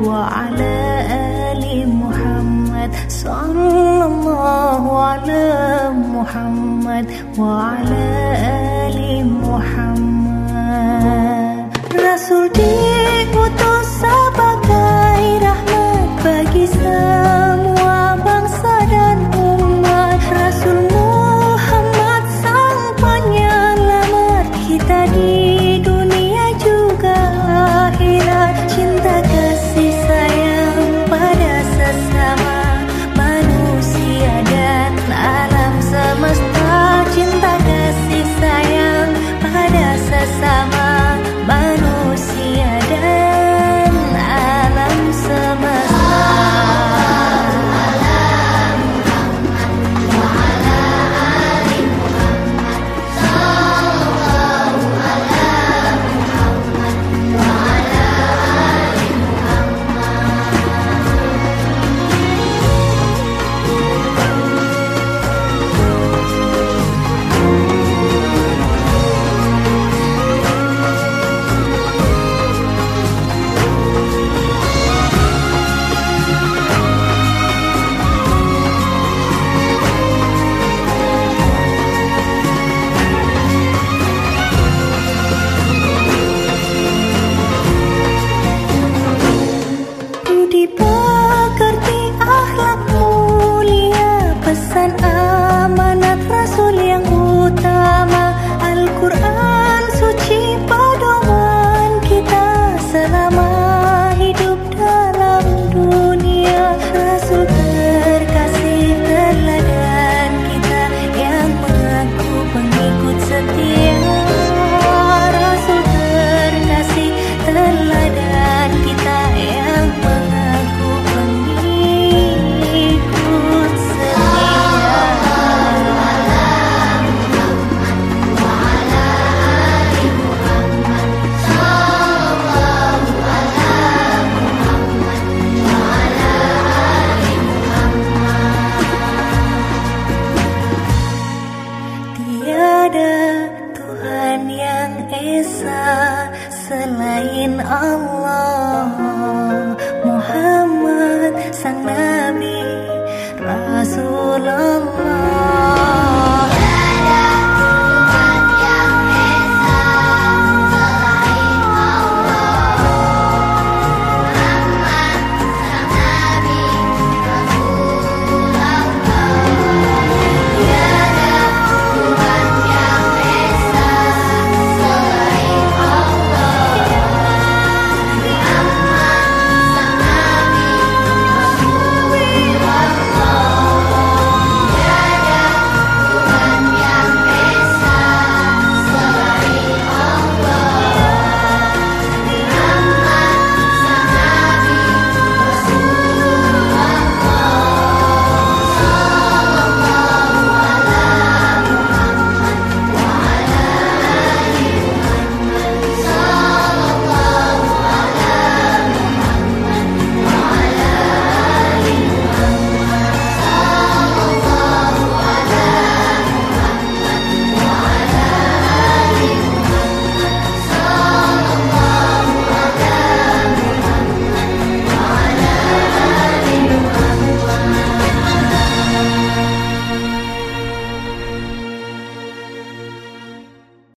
di Al-Quran suci Allah